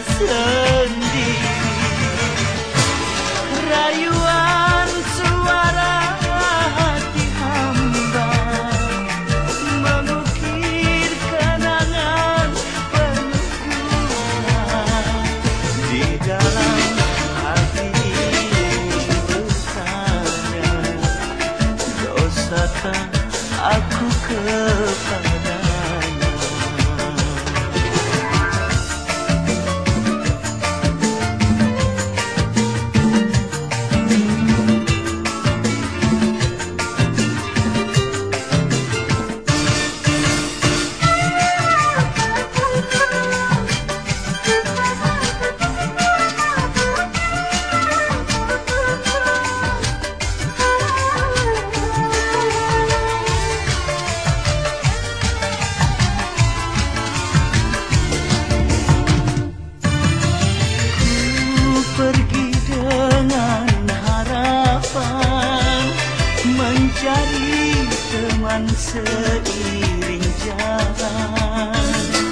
sendiri Rayuan menjadi teman seiring jalan.